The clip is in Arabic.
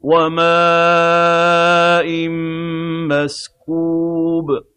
وَمَاءٍ مَّسْكُوبٍ.